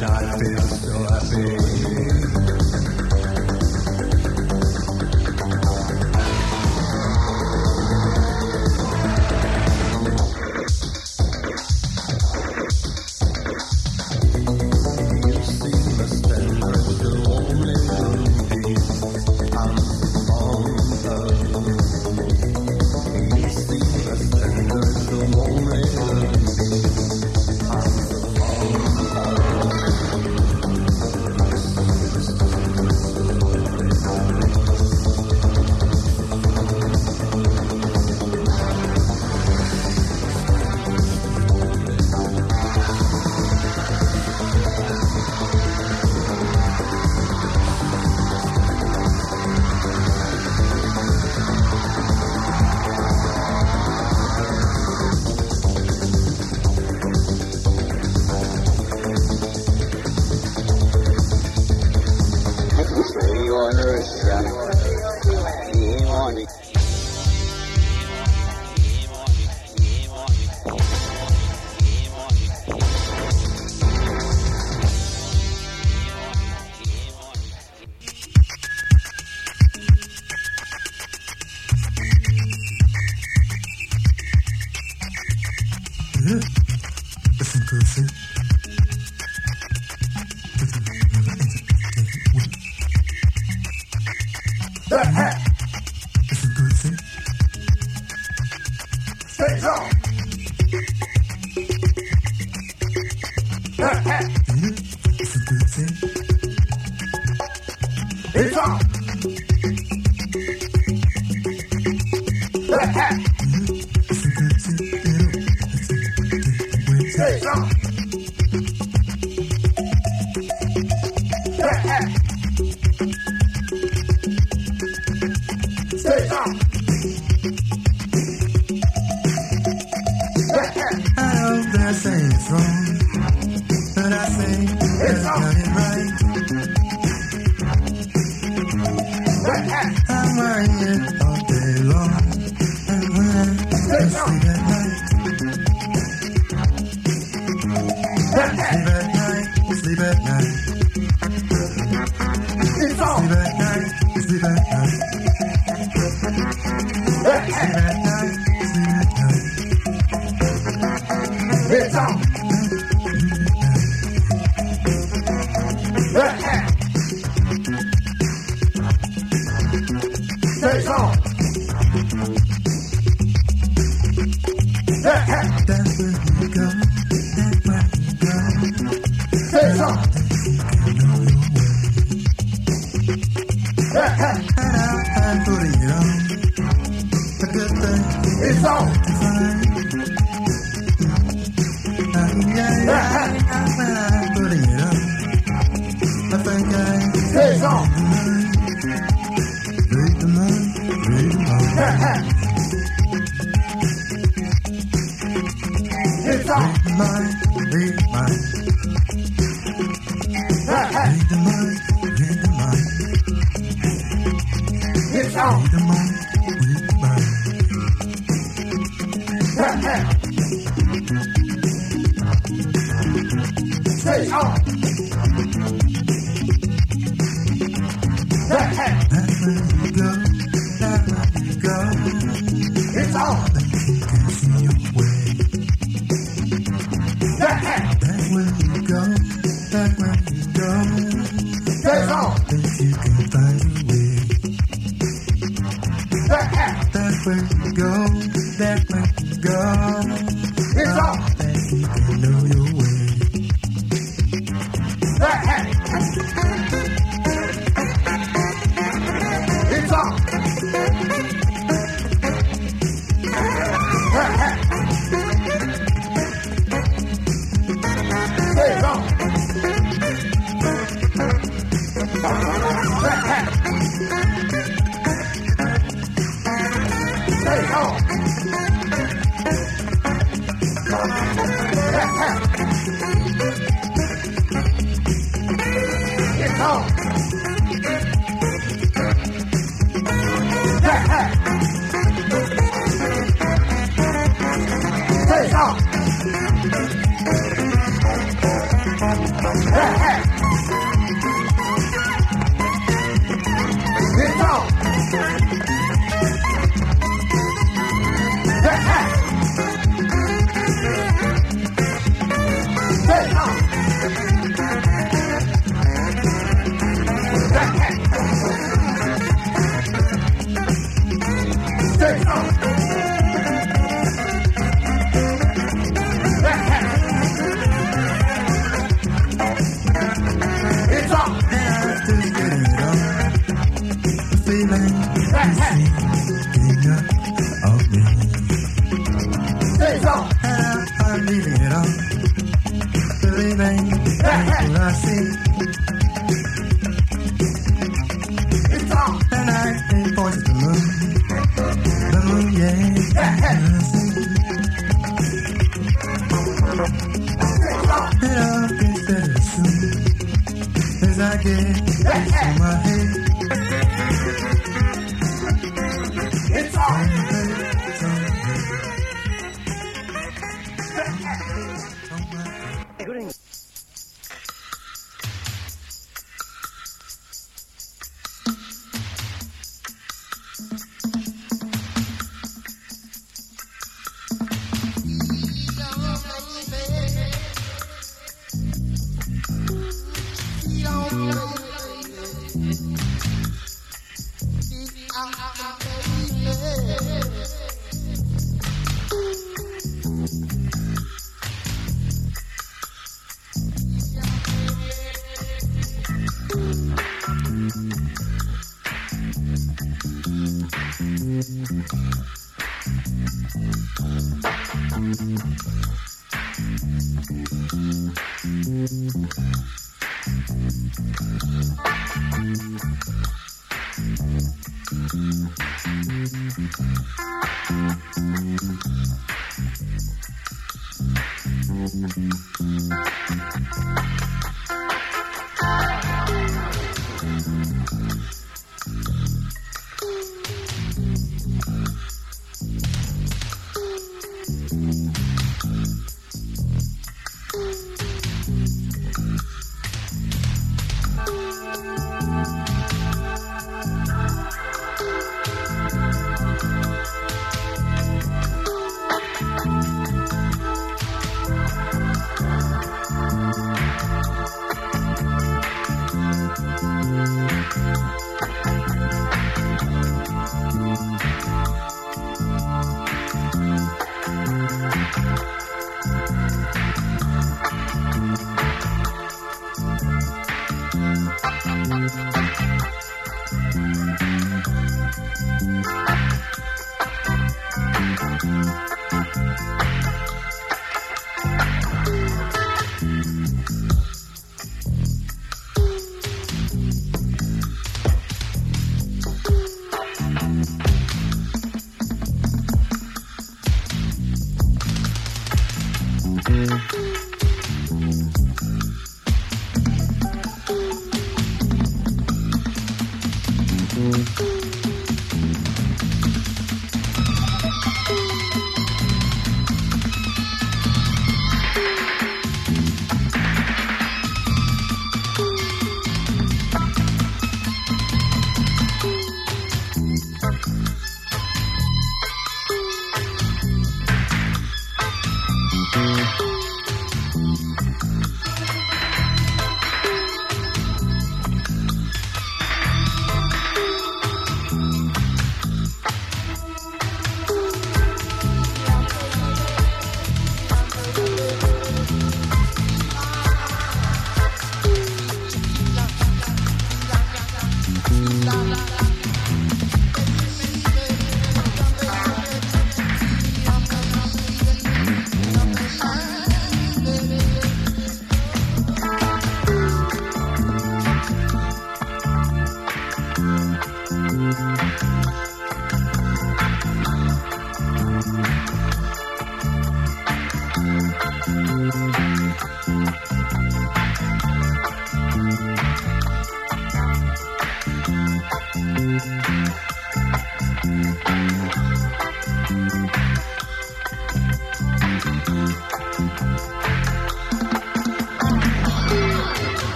that I feel so happy. Stay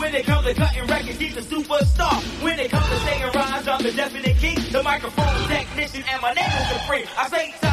When it comes to cutting records, he's a superstar. When it comes to saying rhymes, I'm the definite king, the microphone technician, and my name is Supreme. I say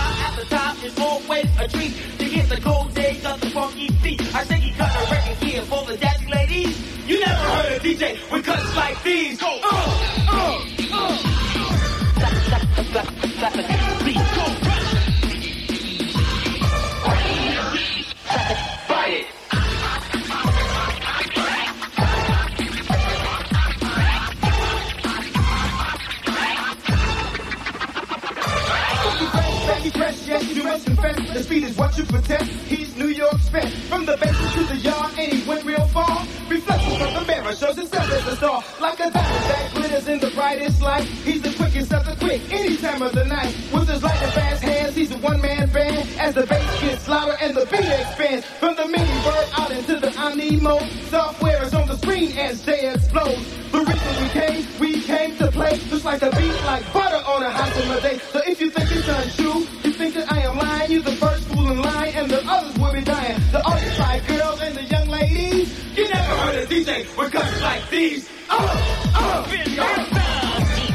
what you protect. He's New York's best. From the basement to the yard, and he went real far. Reflections from the mirror shows himself as a star. Like a diamond that glitters in the brightest light. He's the quickest of the quick, any time of the night. With his light and fast hands, he's a one-man band. As the bass gets louder and the beat expands. From the mini bird out into the omni mode. Software is on the screen as they explode. The reason we came, we came to play. Just like a beat, like butter on a hot summer day. So if you think it's untrue, with cuts like these. Uh, uh,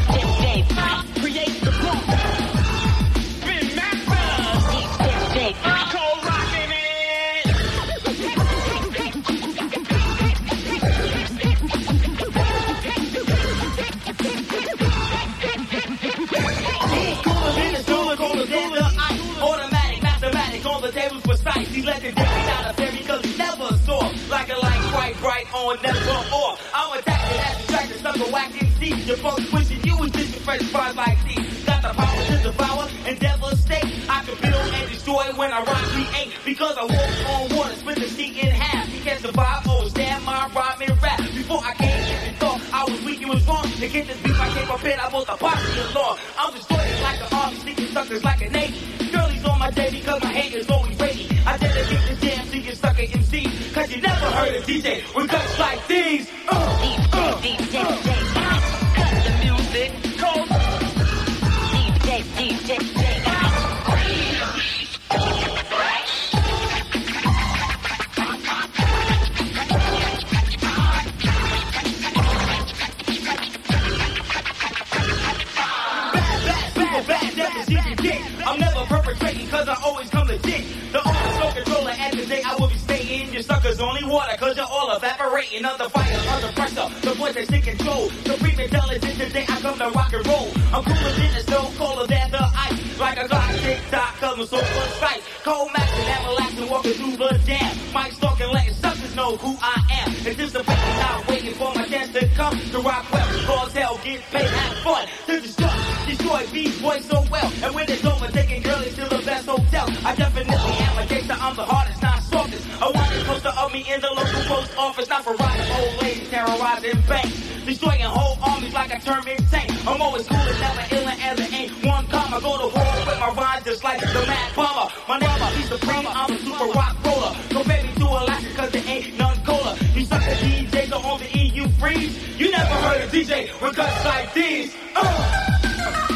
on, never off. I'm attacking that distracted, sucker whacking seeds. Your folks wishing you was just a fresh fries like these. Got the power to devour and devastate. I can build and destroy when I rhyme create. Because I walk on water, split the sea in half. He can survive, oh, stand my rhyme and rap. Before I came in, thought I was weak, you was wrong. To get this beat, I came prepared, I bought the posse along. I'm destroying like an army, sneaking suckers like a navy. Girlies on my day because my hate is always you never heard a DJ with guts like these. Uh, uh, uh. Water cause you're all evaporating under fire, under pressure. The voice that's in control. Supreme intelligence today I come to rock and roll. I'm cooler than the snow, colder than the ice. Like a clock tick tock, I'm so precise. Cold maxing, everlasting, walking through the jam. Mike stalking, letting suckers know who I am. Anticipating, not waiting for my chance to come to rock well. Cause hell, get paid, have fun. To destroy, destroy these boys so well. And when it's over, taking girlies to the best hotel. I definitely am a gangster, I'm the hardest, poster me in the local post office, not for robbing old ladies, terrorizing banks. Destroying whole armies like a termite tank. I'm always cool and never ill and there ain't one comma. Go to war with my rhymes just like the mad bomber. My name is Supreme, I'm a super rock roller. Compare me to Alaska cause there ain't none cooler. You sucker DJs are on the EU freeze. You never heard a DJ with guts like these. Uh.